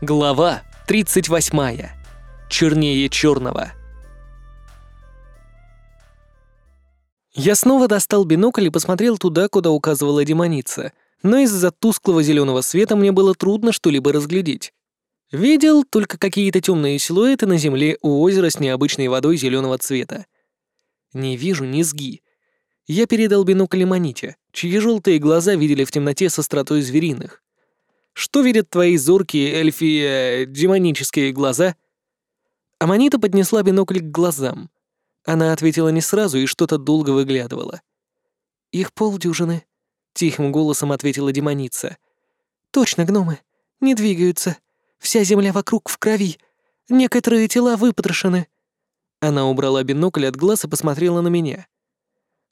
Глава 38. Чернее черного. Я снова достал бинокль и посмотрел туда, куда указывала демоница, но из-за тусклого зеленого света мне было трудно что-либо разглядеть. Видел только какие-то темные силуэты на земле у озера с необычной водой зеленого цвета. Не вижу низги. Я передал бинокль Лимоните, чьи желтые глаза видели в темноте с остротой звериных. Что видят твои зоркие эльфи... Э, демонические глаза?» Аманита поднесла бинокль к глазам. Она ответила не сразу и что-то долго выглядывала. «Их полдюжины», — тихим голосом ответила демоница. «Точно, гномы. Не двигаются. Вся земля вокруг в крови. Некоторые тела выпотрошены». Она убрала бинокль от глаз и посмотрела на меня.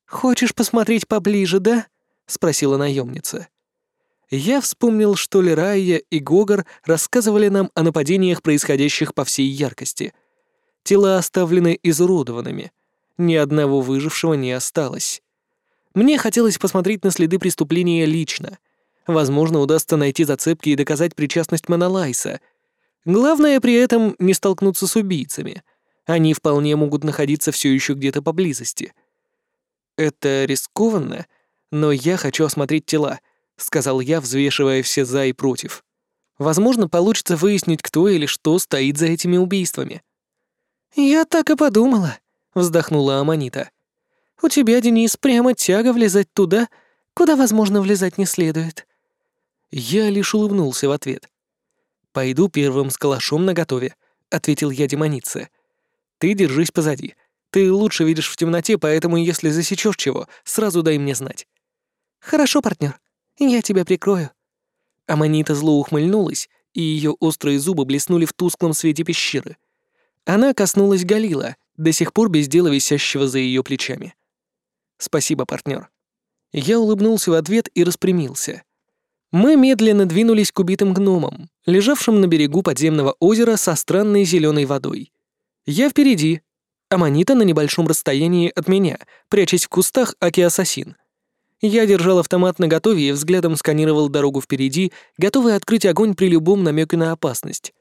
«Хочешь посмотреть поближе, да?» — спросила наемница. Я вспомнил, что Лерайя и Гогар рассказывали нам о нападениях, происходящих по всей яркости. Тела оставлены изуродованными. Ни одного выжившего не осталось. Мне хотелось посмотреть на следы преступления лично. Возможно, удастся найти зацепки и доказать причастность Монолайса. Главное при этом не столкнуться с убийцами. Они вполне могут находиться все еще где-то поблизости. Это рискованно, но я хочу осмотреть тела —— сказал я, взвешивая все «за» и «против». «Возможно, получится выяснить, кто или что стоит за этими убийствами». «Я так и подумала», — вздохнула Аманита. «У тебя, Денис, прямо тяга влезать туда, куда, возможно, влезать не следует». Я лишь улыбнулся в ответ. «Пойду первым с калашом наготове», — ответил я демонице. «Ты держись позади. Ты лучше видишь в темноте, поэтому если засечешь чего, сразу дай мне знать». «Хорошо, партнер. Я тебя прикрою». Аманита зло ухмыльнулась, и ее острые зубы блеснули в тусклом свете пещеры. Она коснулась Галила, до сих пор без дела висящего за ее плечами. «Спасибо, партнер». Я улыбнулся в ответ и распрямился. Мы медленно двинулись к убитым гномам, лежавшим на берегу подземного озера со странной зеленой водой. Я впереди, Аманита на небольшом расстоянии от меня, прячась в кустах Аки-ассасин. Я держал автомат наготове и взглядом сканировал дорогу впереди, готовый открыть огонь при любом намеке на опасность.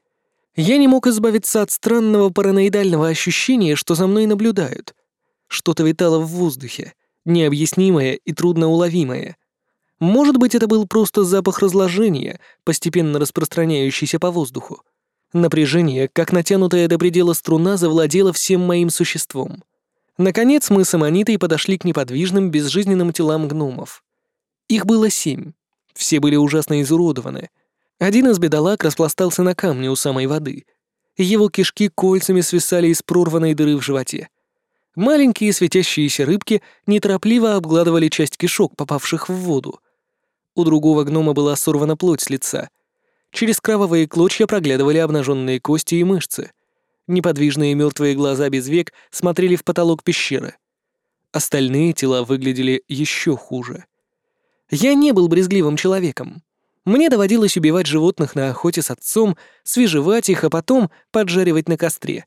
Я не мог избавиться от странного параноидального ощущения, что за мной наблюдают. Что-то витало в воздухе, необъяснимое и трудноуловимое. Может быть, это был просто запах разложения, постепенно распространяющийся по воздуху. Напряжение, как натянутая до предела струна, завладело всем моим существом. Наконец мы с Аманитой подошли к неподвижным, безжизненным телам гномов. Их было семь. Все были ужасно изуродованы. Один из бедолаг распластался на камне у самой воды. Его кишки кольцами свисали из прорванной дыры в животе. Маленькие светящиеся рыбки неторопливо обгладывали часть кишок, попавших в воду. У другого гнома была сорвана плоть с лица. Через кровавые клочья проглядывали обнаженные кости и мышцы — Неподвижные мертвые глаза без век смотрели в потолок пещеры. Остальные тела выглядели еще хуже. Я не был брезгливым человеком. Мне доводилось убивать животных на охоте с отцом, свежевать их, а потом поджаривать на костре.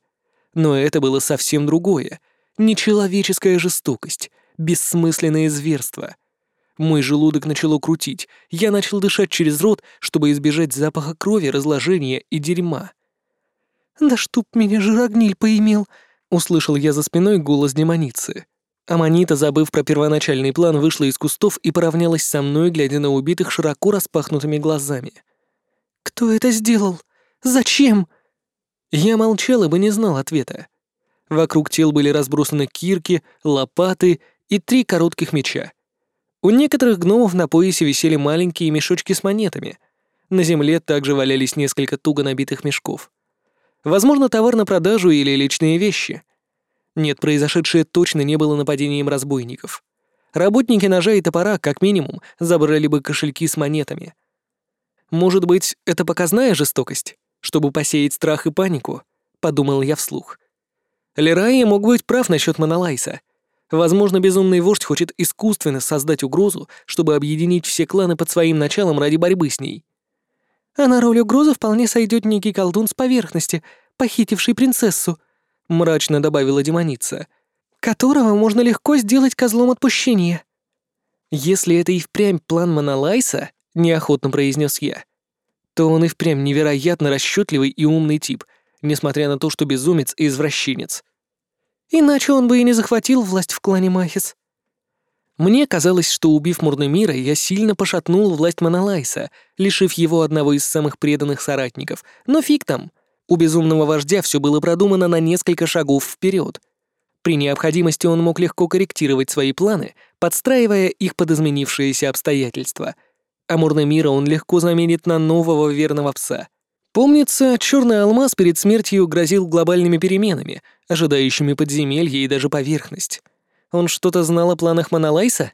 Но это было совсем другое. Нечеловеческая жестокость, бессмысленное зверство. Мой желудок начало крутить, я начал дышать через рот, чтобы избежать запаха крови, разложения и дерьма. «Да чтоб меня жирогниль поимел!» — услышал я за спиной голос демоницы. Аманита, забыв про первоначальный план, вышла из кустов и поравнялась со мной, глядя на убитых широко распахнутыми глазами. «Кто это сделал? Зачем?» Я молчал, ибо не знал ответа. Вокруг тел были разбросаны кирки, лопаты и три коротких меча. У некоторых гномов на поясе висели маленькие мешочки с монетами. На земле также валялись несколько туго набитых мешков. Возможно, товар на продажу или личные вещи. Нет, произошедшее точно не было нападением разбойников. Работники ножа и топора, как минимум, забрали бы кошельки с монетами. Может быть, это показная жестокость, чтобы посеять страх и панику, подумал я вслух. Лерайя мог быть прав насчет Монолайса. Возможно, безумный вождь хочет искусственно создать угрозу, чтобы объединить все кланы под своим началом ради борьбы с ней. А на роль угрозы вполне сойдет некий колдун с поверхности, похитивший принцессу», — мрачно добавила демоница, «которого можно легко сделать козлом отпущения». «Если это и впрямь план Монолайса», — неохотно произнес я, то он и впрямь невероятно расчетливый и умный тип, несмотря на то, что безумец и извращенец. Иначе он бы и не захватил власть в клане Махис. Мне казалось, что, убив Мурнемира, я сильно пошатнул власть Монолайса, лишив его одного из самых преданных соратников. Но фиг там. У безумного вождя все было продумано на несколько шагов вперед. При необходимости он мог легко корректировать свои планы, подстраивая их под изменившиеся обстоятельства. А Мурнемира он легко заменит на нового верного пса. Помнится, черный алмаз перед смертью грозил глобальными переменами, ожидающими подземелье и даже поверхность. Он что-то знал о планах Монолайса?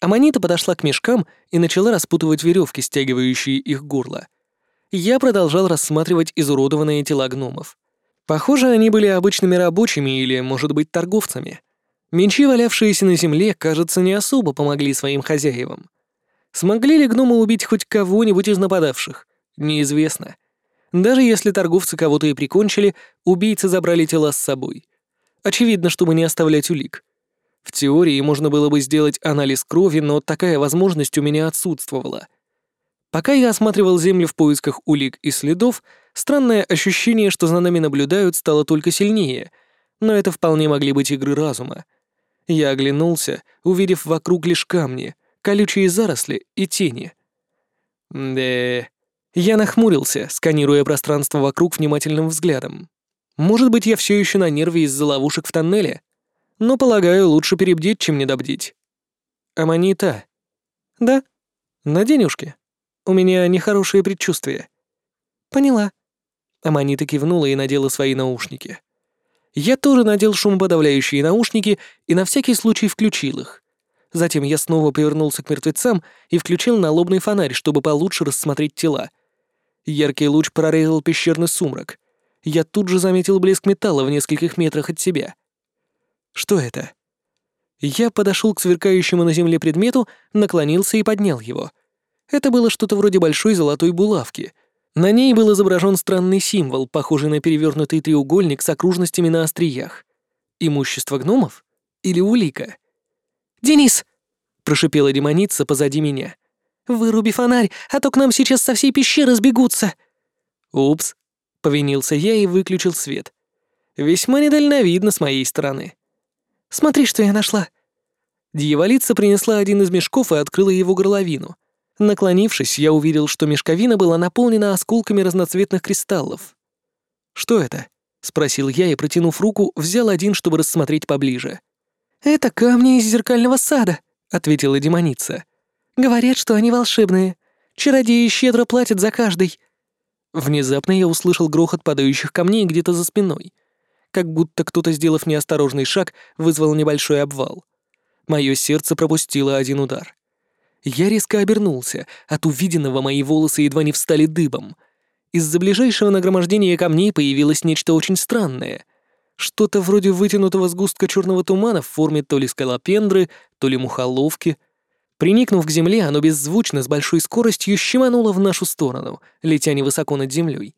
Аманита подошла к мешкам и начала распутывать веревки, стягивающие их горло. Я продолжал рассматривать изуродованные тела гномов. Похоже, они были обычными рабочими или, может быть, торговцами. Мечи, валявшиеся на земле, кажется, не особо помогли своим хозяевам. Смогли ли гномы убить хоть кого-нибудь из нападавших? Неизвестно. Даже если торговцы кого-то и прикончили, убийцы забрали тела с собой. Очевидно, чтобы не оставлять улик. В теории можно было бы сделать анализ крови, но такая возможность у меня отсутствовала. Пока я осматривал землю в поисках улик и следов, странное ощущение, что за нами наблюдают, стало только сильнее, но это вполне могли быть игры разума. Я оглянулся, увидев вокруг лишь камни, колючие заросли и тени. Да, я нахмурился, сканируя пространство вокруг внимательным взглядом. Может быть, я все еще на нерве из-за ловушек в тоннеле? Но, полагаю, лучше перебдеть, чем недобдеть. Аманита. Да? На денежке. У меня нехорошие предчувствия. Поняла. Аманита кивнула и надела свои наушники. Я тоже надел шумоподавляющие наушники и на всякий случай включил их. Затем я снова повернулся к мертвецам и включил налобный фонарь, чтобы получше рассмотреть тела. Яркий луч прорезал пещерный сумрак. Я тут же заметил блеск металла в нескольких метрах от себя. Что это? Я подошел к сверкающему на земле предмету, наклонился и поднял его. Это было что-то вроде большой золотой булавки. На ней был изображен странный символ, похожий на перевернутый треугольник с окружностями на остриях. Имущество гномов? Или улика? «Денис!» — прошипела демоница позади меня. «Выруби фонарь, а то к нам сейчас со всей пещеры сбегутся!» «Упс!» — повинился я и выключил свет. Весьма недальновидно с моей стороны. Смотри, что я нашла!» Дьяволица принесла один из мешков и открыла его горловину. Наклонившись, я увидел, что мешковина была наполнена осколками разноцветных кристаллов. «Что это?» — спросил я и, протянув руку, взял один, чтобы рассмотреть поближе. «Это камни из зеркального сада», — ответила демоница. «Говорят, что они волшебные. Чародеи щедро платят за каждый». Внезапно я услышал грохот падающих камней где-то за спиной как будто кто-то, сделав неосторожный шаг, вызвал небольшой обвал. Мое сердце пропустило один удар. Я резко обернулся, от увиденного мои волосы едва не встали дыбом. Из-за ближайшего нагромождения камней появилось нечто очень странное. Что-то вроде вытянутого сгустка черного тумана в форме то ли скалопендры, то ли мухоловки. Приникнув к земле, оно беззвучно с большой скоростью щемануло в нашу сторону, летя невысоко над землей.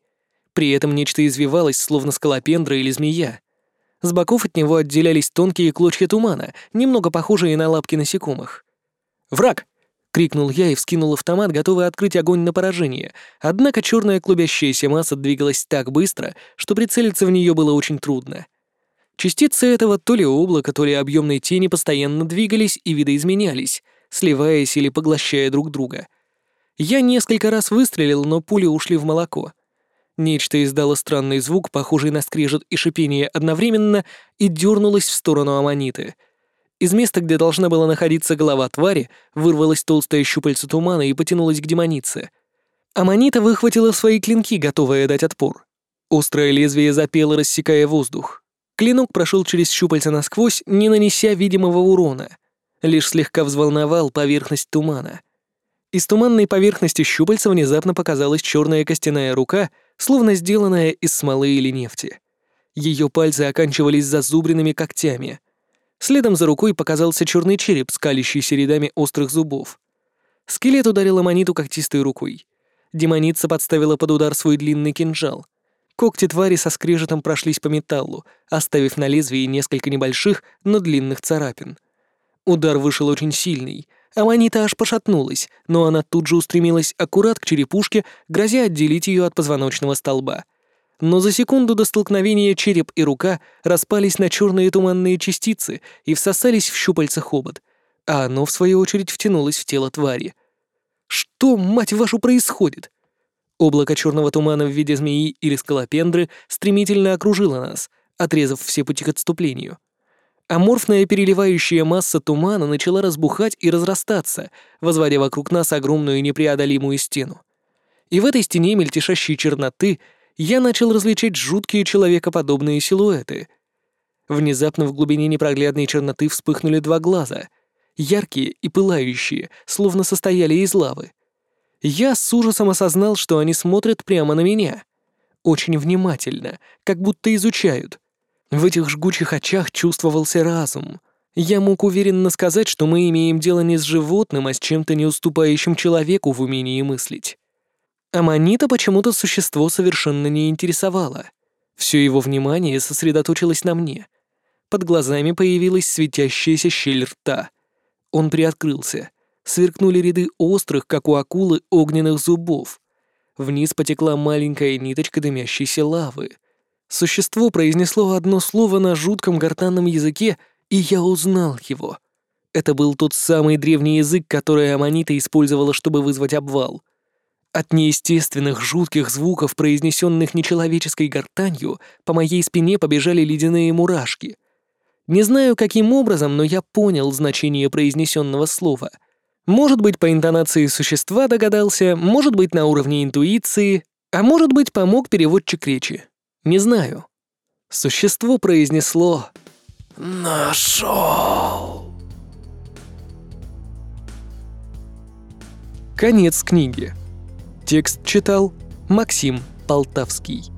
При этом нечто извивалось, словно скалопендра или змея. С боков от него отделялись тонкие клочья тумана, немного похожие на лапки насекомых. «Враг!» — крикнул я и вскинул автомат, готовый открыть огонь на поражение. Однако черная клубящаяся масса двигалась так быстро, что прицелиться в нее было очень трудно. Частицы этого то ли облака, то ли объемной тени постоянно двигались и видоизменялись, сливаясь или поглощая друг друга. Я несколько раз выстрелил, но пули ушли в молоко — Нечто издало странный звук, похожий на скрежет и шипение одновременно, и дернулось в сторону аммониты. Из места, где должна была находиться голова твари, вырвалась толстая щупальца тумана и потянулась к демонице. Аммонита выхватила свои клинки, готовая дать отпор. Острое лезвие запело, рассекая воздух. Клинок прошел через щупальца насквозь, не нанеся видимого урона. Лишь слегка взволновал поверхность тумана. Из туманной поверхности щупальца внезапно показалась черная костяная рука, словно сделанная из смолы или нефти. Ее пальцы оканчивались зазубренными когтями. Следом за рукой показался черный череп, скалящийся рядами острых зубов. Скелет ударил Аманиту когтистой рукой. Демоница подставила под удар свой длинный кинжал. Когти твари со скрежетом прошлись по металлу, оставив на лезвии несколько небольших, но длинных царапин. Удар вышел очень сильный, Аманита аж пошатнулась, но она тут же устремилась аккурат к черепушке, грозя отделить ее от позвоночного столба. Но за секунду до столкновения череп и рука распались на черные туманные частицы и всосались в щупальца хобот, а оно, в свою очередь, втянулось в тело твари. Что, мать вашу, происходит? Облако черного тумана в виде змеи или скалопендры стремительно окружило нас, отрезав все пути к отступлению. Аморфная переливающая масса тумана начала разбухать и разрастаться, возводя вокруг нас огромную непреодолимую стену. И в этой стене мельтешащей черноты я начал различать жуткие человекоподобные силуэты. Внезапно в глубине непроглядной черноты вспыхнули два глаза, яркие и пылающие, словно состояли из лавы. Я с ужасом осознал, что они смотрят прямо на меня. Очень внимательно, как будто изучают — в этих жгучих очах чувствовался разум. Я мог уверенно сказать, что мы имеем дело не с животным, а с чем-то не уступающим человеку в умении мыслить. Аманита почему-то существо совершенно не интересовало. Все его внимание сосредоточилось на мне. Под глазами появилась светящаяся щель рта. Он приоткрылся. Сверкнули ряды острых, как у акулы, огненных зубов. Вниз потекла маленькая ниточка дымящейся лавы. Существо произнесло одно слово на жутком гортанном языке, и я узнал его. Это был тот самый древний язык, который Аманита использовала, чтобы вызвать обвал. От неестественных жутких звуков, произнесенных нечеловеческой гортанью, по моей спине побежали ледяные мурашки. Не знаю, каким образом, но я понял значение произнесенного слова. Может быть, по интонации существа догадался, может быть, на уровне интуиции, а может быть, помог переводчик речи. Не знаю. Существо произнесло «Нашел». Конец книги. Текст читал Максим Полтавский.